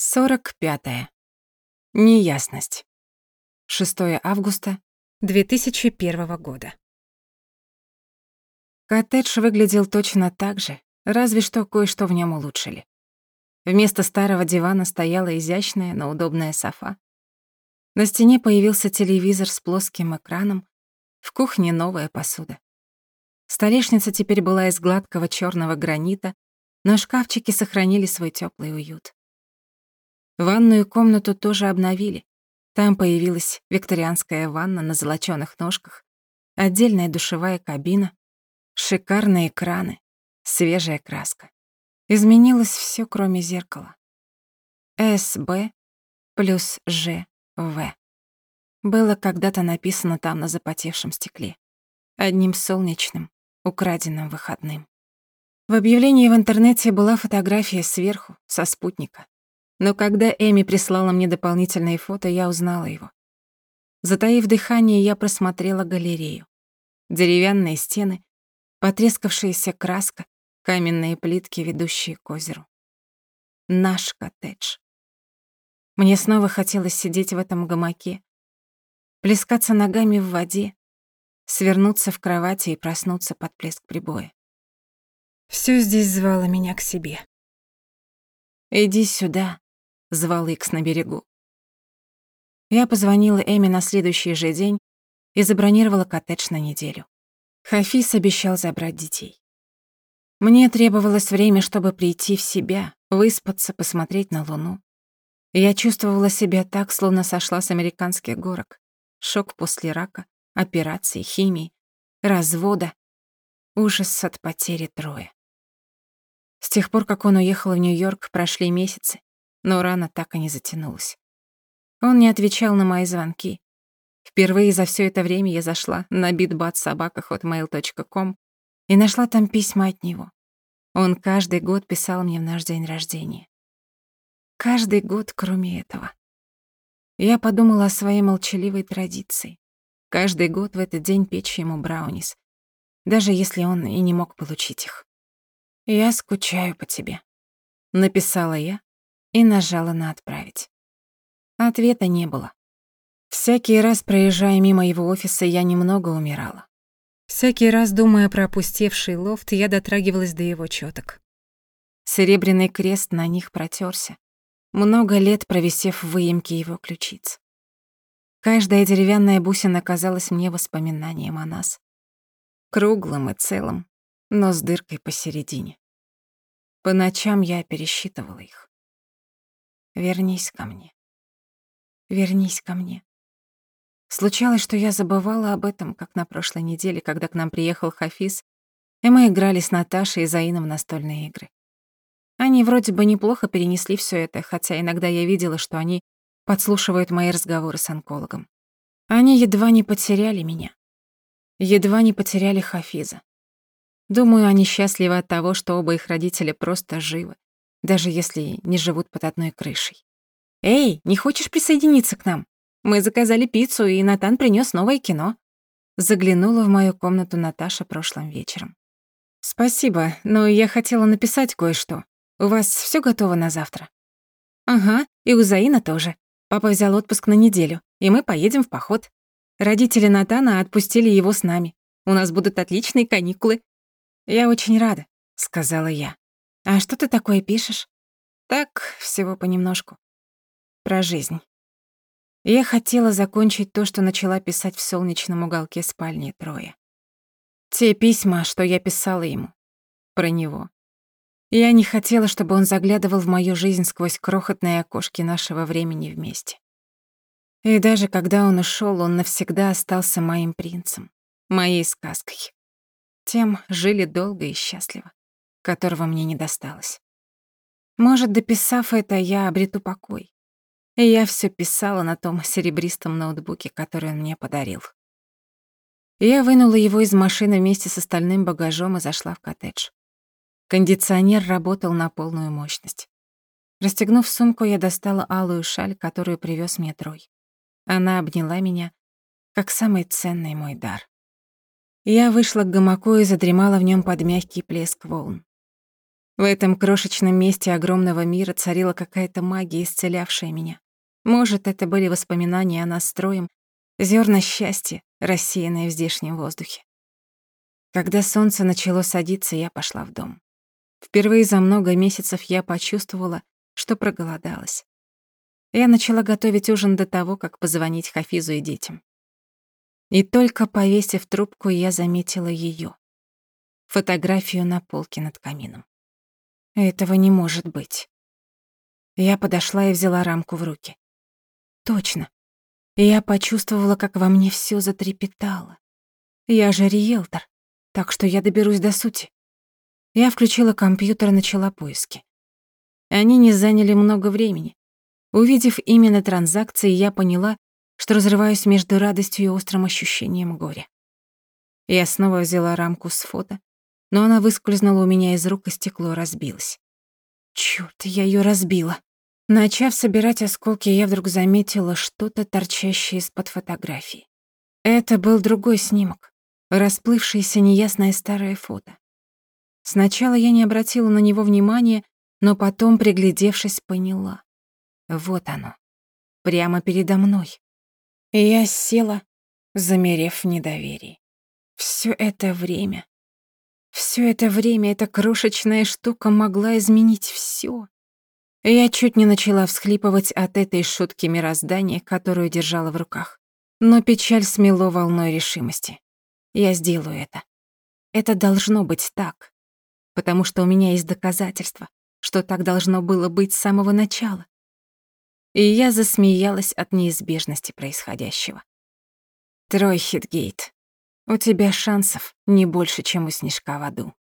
45. -е. Неясность. 6 августа 2001 года. Коттедж выглядел точно так же, разве что кое-что в нем улучшили. Вместо старого дивана стояла изящная, но удобная софа. На стене появился телевизор с плоским экраном, в кухне новая посуда. Столешница теперь была из гладкого черного гранита, но шкафчики сохранили свой теплый уют. Ванную комнату тоже обновили. Там появилась викторианская ванна на золочёных ножках, отдельная душевая кабина, шикарные краны, свежая краска. Изменилось всё, кроме зеркала. СБ плюс ЖВ. Было когда-то написано там на запотевшем стекле. Одним солнечным, украденным выходным. В объявлении в интернете была фотография сверху, со спутника. Но когда Эми прислала мне дополнительные фото, я узнала его. Затаив дыхание, я просмотрела галерею. Деревянные стены, потрескавшаяся краска, каменные плитки, ведущие к озеру. Наш коттедж. Мне снова хотелось сидеть в этом гамаке, плескаться ногами в воде, свернуться в кровати и проснуться под плеск прибоя. Всё здесь звало меня к себе. «Иди сюда», — звал Икс на берегу. Я позвонила Эми на следующий же день и забронировала коттедж на неделю. Хафиз обещал забрать детей. Мне требовалось время, чтобы прийти в себя, выспаться, посмотреть на Луну. Я чувствовала себя так, словно сошла с американских горок. Шок после рака, операции, химии, развода, ужас от потери Троя. С тех пор, как он уехал в Нью-Йорк, прошли месяцы, но рана так и не затянулась. Он не отвечал на мои звонки. Впервые за все это время я зашла на bitbatsobaka.hotmail.com и нашла там письма от него. Он каждый год писал мне в наш день рождения. Каждый год, кроме этого. Я подумала о своей молчаливой традиции. Каждый год в этот день печь ему браунис, даже если он и не мог получить их. «Я скучаю по тебе», — написала я, и нажала на «Отправить». Ответа не было. Всякий раз, проезжая мимо его офиса, я немного умирала. Всякий раз, думая про опустевший лофт, я дотрагивалась до его чёток. Серебряный крест на них протерся, много лет провисев в выемке его ключиц. Каждая деревянная бусина казалась мне воспоминанием о нас. Круглым и целым, но с дыркой посередине. По ночам я пересчитывала их. Вернись ко мне. Вернись ко мне. Случалось, что я забывала об этом, как на прошлой неделе, когда к нам приехал Хафиз, и мы играли с Наташей и Заином в настольные игры. Они вроде бы неплохо перенесли все это, хотя иногда я видела, что они подслушивают мои разговоры с онкологом. Они едва не потеряли меня. Едва не потеряли Хафиза. Думаю, они счастливы от того, что оба их родителя просто живы даже если не живут под одной крышей. «Эй, не хочешь присоединиться к нам? Мы заказали пиццу, и Натан принёс новое кино». Заглянула в мою комнату Наташа прошлым вечером. «Спасибо, но я хотела написать кое-что. У вас всё готово на завтра?» «Ага, и у Заина тоже. Папа взял отпуск на неделю, и мы поедем в поход. Родители Натана отпустили его с нами. У нас будут отличные каникулы». «Я очень рада», — сказала я. «А что ты такое пишешь?» «Так, всего понемножку. Про жизнь». Я хотела закончить то, что начала писать в солнечном уголке спальни Троя. Те письма, что я писала ему. Про него. Я не хотела, чтобы он заглядывал в мою жизнь сквозь крохотные окошки нашего времени вместе. И даже когда он ушел, он навсегда остался моим принцем, моей сказкой. Тем жили долго и счастливо которого мне не досталось. Может, дописав это, я обрету покой. И я все писала на том серебристом ноутбуке, который он мне подарил. Я вынула его из машины вместе с остальным багажом и зашла в коттедж. Кондиционер работал на полную мощность. Расстегнув сумку, я достала алую шаль, которую привез мне Трой. Она обняла меня, как самый ценный мой дар. Я вышла к гамаку и задремала в нем под мягкий плеск волн. В этом крошечном месте огромного мира царила какая-то магия, исцелявшая меня. Может, это были воспоминания о нас строем, зерна счастья, рассеянные в здешнем воздухе. Когда солнце начало садиться, я пошла в дом. Впервые за много месяцев я почувствовала, что проголодалась. Я начала готовить ужин до того, как позвонить Хафизу и детям. И только повесив трубку, я заметила её. Фотографию на полке над камином. Этого не может быть. Я подошла и взяла рамку в руки. Точно. Я почувствовала, как во мне всё затрепетало. Я же риэлтор, так что я доберусь до сути. Я включила компьютер и начала поиски. Они не заняли много времени. Увидев именно транзакции, я поняла, что разрываюсь между радостью и острым ощущением горя. Я снова взяла рамку с фото, но она выскользнула у меня из рук, и стекло разбилось. Чёрт, я её разбила. Начав собирать осколки, я вдруг заметила что-то, торчащее из-под фотографии. Это был другой снимок, расплывшееся неясное старое фото. Сначала я не обратила на него внимания, но потом, приглядевшись, поняла. Вот оно, прямо передо мной. И я села, замерев в недоверии. Всё это время, всё это время эта крошечная штука могла изменить всё. Я чуть не начала всхлипывать от этой шутки мироздания, которую держала в руках. Но печаль смело волной решимости. Я сделаю это. Это должно быть так. Потому что у меня есть доказательства, что так должно было быть с самого начала и я засмеялась от неизбежности происходящего. Трой Хитгейт, у тебя шансов не больше, чем у снежка в аду.